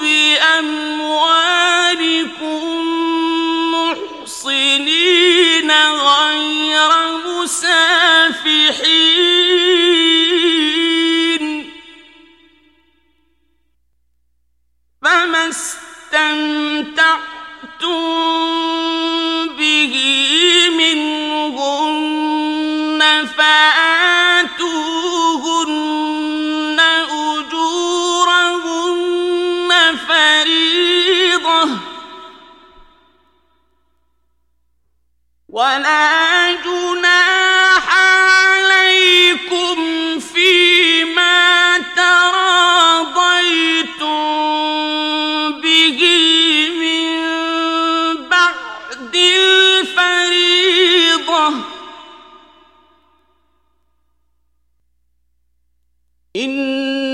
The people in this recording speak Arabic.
بأموالكم غير مسافحين فما استمتعتم به منهن فآل فريضة ولا جناح عليكم فيما تراضيتم به من بعد الفريضة. إن